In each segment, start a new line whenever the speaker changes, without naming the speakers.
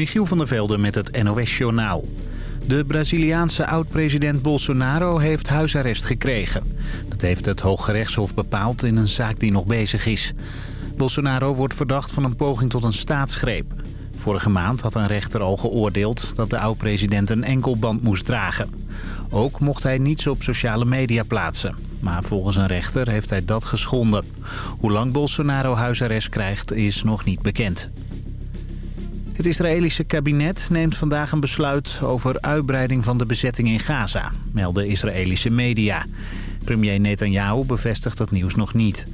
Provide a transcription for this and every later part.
Michiel van der Velde met het NOS-journaal. De Braziliaanse oud-president Bolsonaro heeft huisarrest gekregen. Dat heeft het Hooggerechtshof bepaald in een zaak die nog bezig is. Bolsonaro wordt verdacht van een poging tot een staatsgreep. Vorige maand had een rechter al geoordeeld dat de oud-president een enkelband moest dragen. Ook mocht hij niets op sociale media plaatsen. Maar volgens een rechter heeft hij dat geschonden. Hoe lang Bolsonaro huisarrest krijgt is nog niet bekend. Het Israëlische kabinet neemt vandaag een besluit over uitbreiding van de bezetting in Gaza, melden Israëlische media. Premier Netanyahu bevestigt dat nieuws nog niet.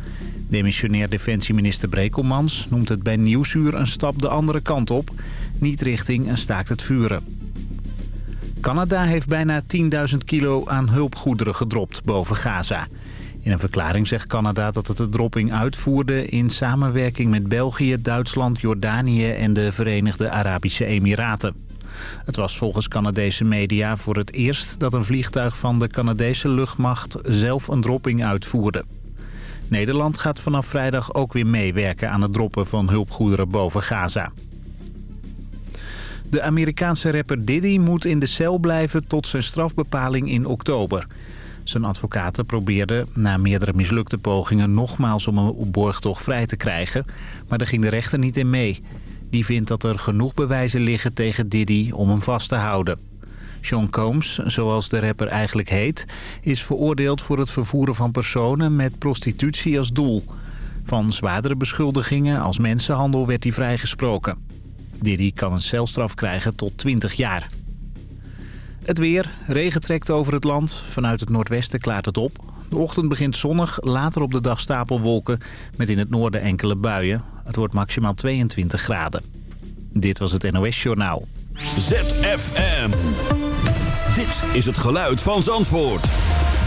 Demissionair defensieminister Brekelmans noemt het bij Nieuwsuur een stap de andere kant op, niet richting een staakt het vuren. Canada heeft bijna 10.000 kilo aan hulpgoederen gedropt boven Gaza. In een verklaring zegt Canada dat het de dropping uitvoerde in samenwerking met België, Duitsland, Jordanië en de Verenigde Arabische Emiraten. Het was volgens Canadese media voor het eerst dat een vliegtuig van de Canadese luchtmacht zelf een dropping uitvoerde. Nederland gaat vanaf vrijdag ook weer meewerken aan het droppen van hulpgoederen boven Gaza. De Amerikaanse rapper Diddy moet in de cel blijven tot zijn strafbepaling in oktober. Zijn advocaten probeerden na meerdere mislukte pogingen nogmaals om hem op borgtocht vrij te krijgen. Maar daar ging de rechter niet in mee. Die vindt dat er genoeg bewijzen liggen tegen Diddy om hem vast te houden. Sean Combs, zoals de rapper eigenlijk heet, is veroordeeld voor het vervoeren van personen met prostitutie als doel. Van zwaardere beschuldigingen als mensenhandel werd hij vrijgesproken. Diddy kan een celstraf krijgen tot 20 jaar. Het weer. Regen trekt over het land. Vanuit het noordwesten klaart het op. De ochtend begint zonnig, later op de dag stapelwolken... met in het noorden enkele buien. Het wordt maximaal 22 graden. Dit was het NOS Journaal.
ZFM. Dit is het geluid van Zandvoort.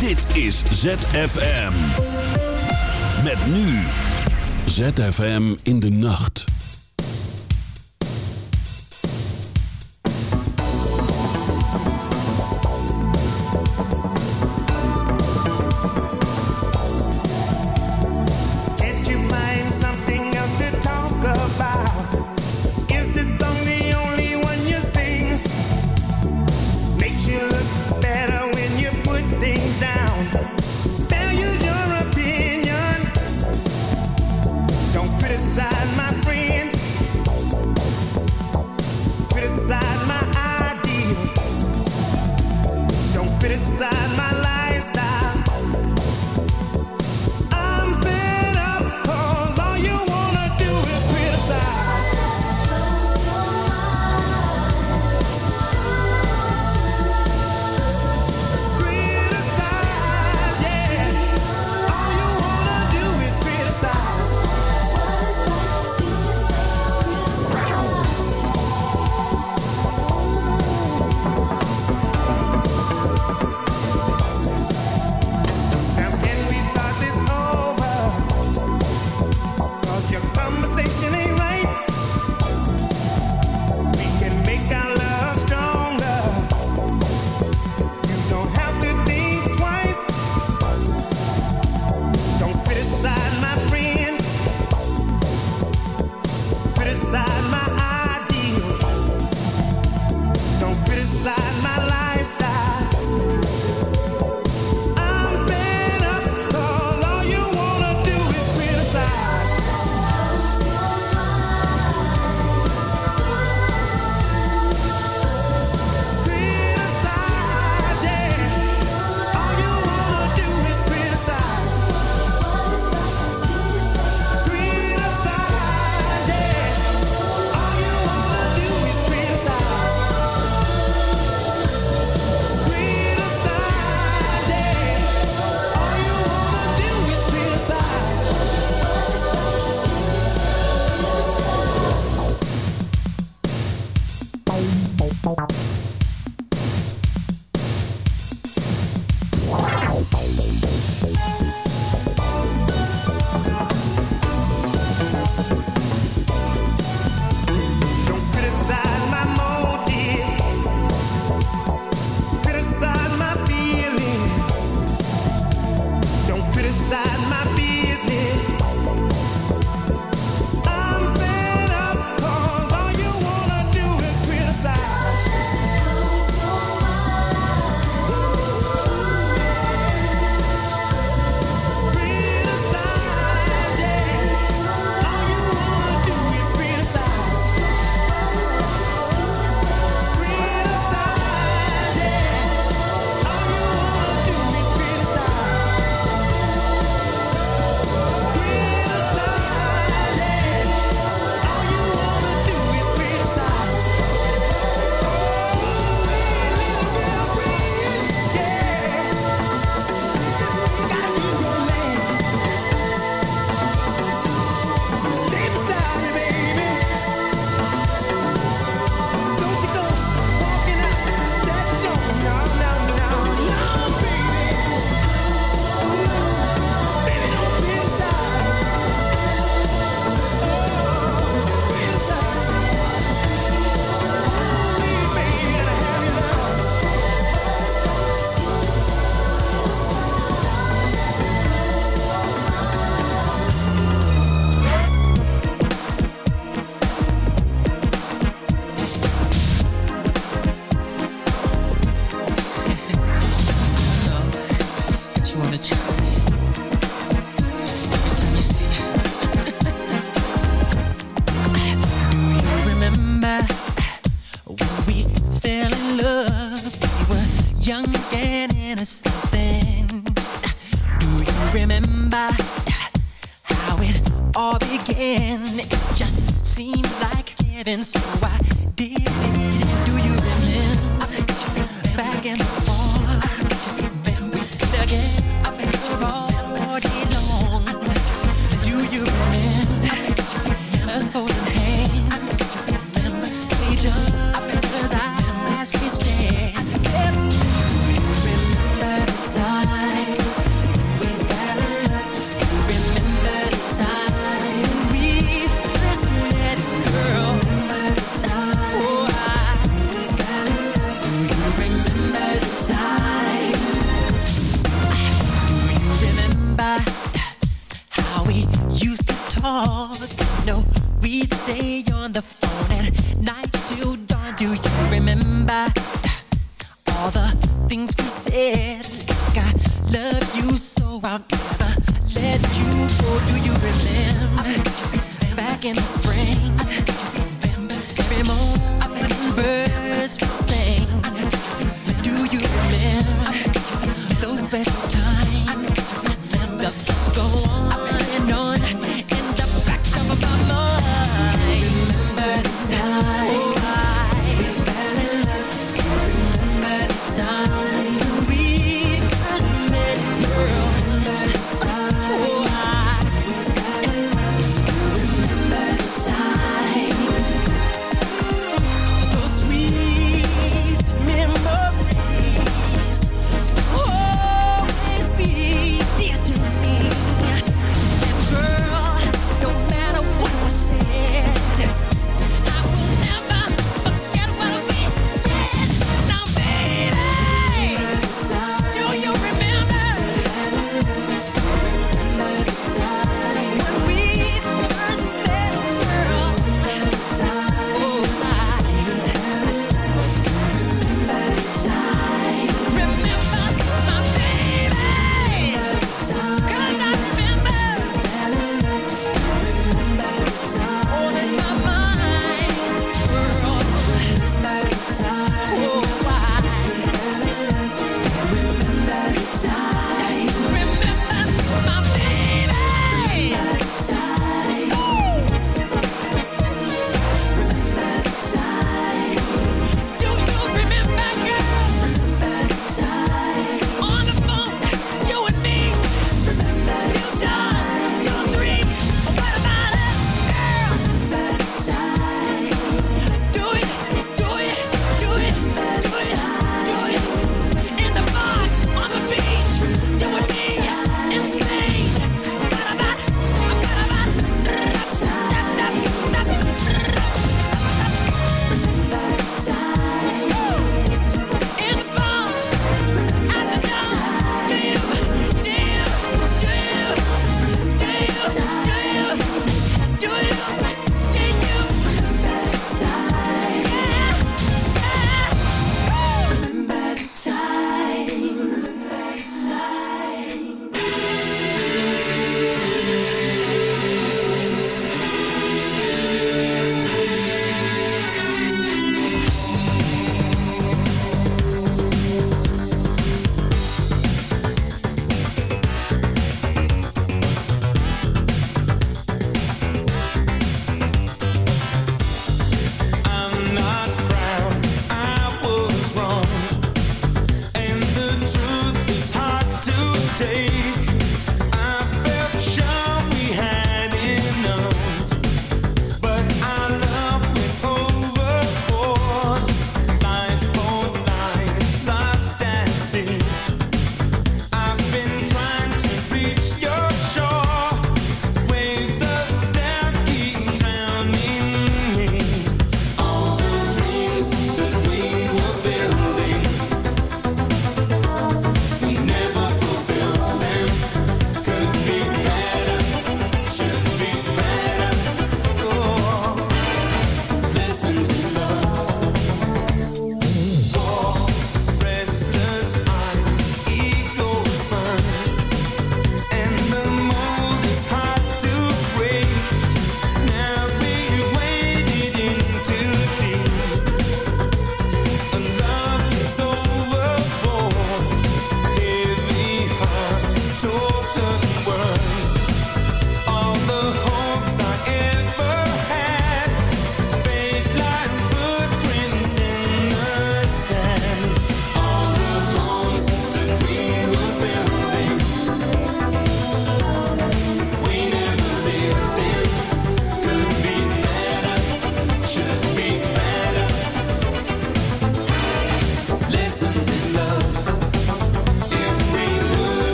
Dit is ZFM. Met nu. ZFM in de nacht.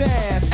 ass.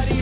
Never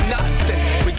We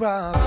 problem.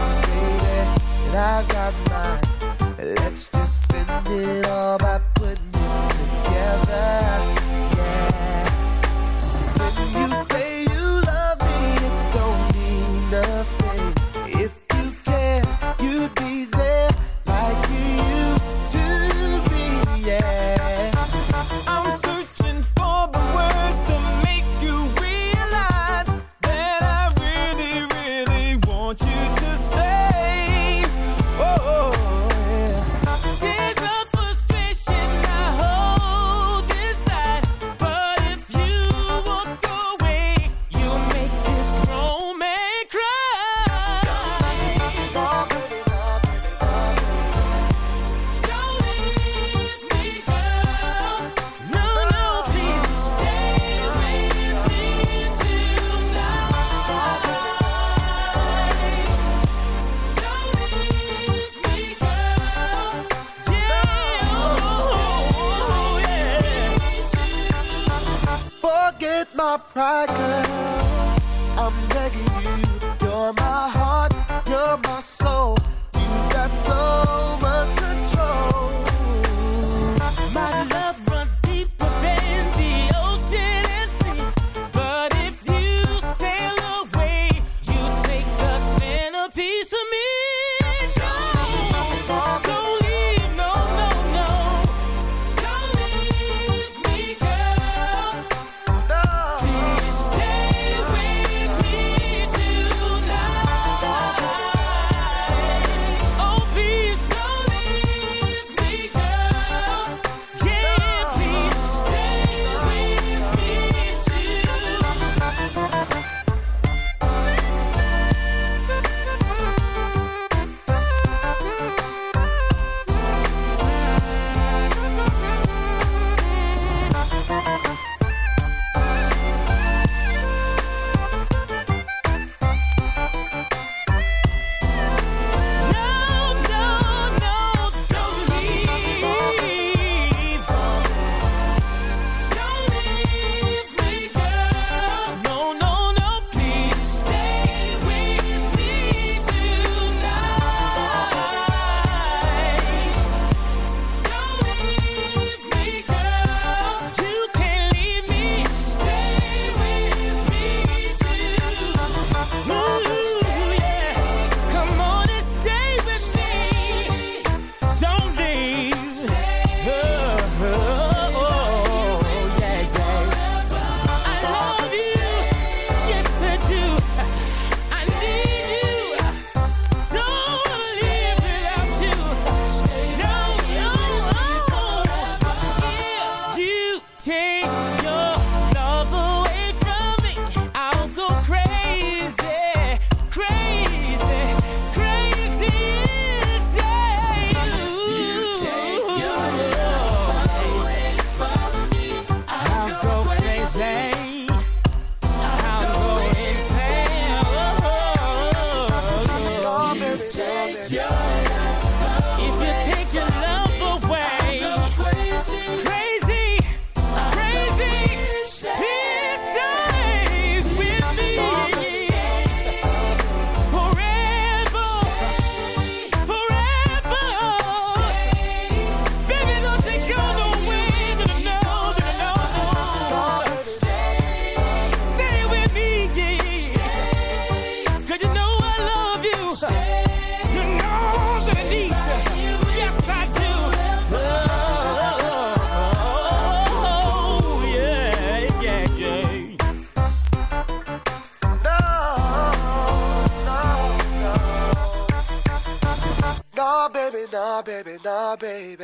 Baby,
nah, baby,
nah, baby.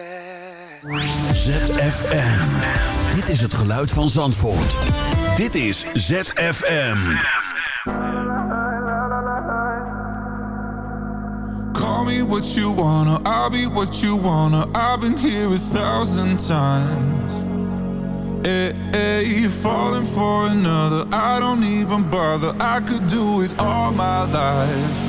ZFM. Dit is het geluid van Zandvoort. Dit is ZFM.
Call me what you wanna, I'll be what you wanna. I've been here a thousand times. Hey, hey, you're falling for another. I don't even bother. I could do it all my life.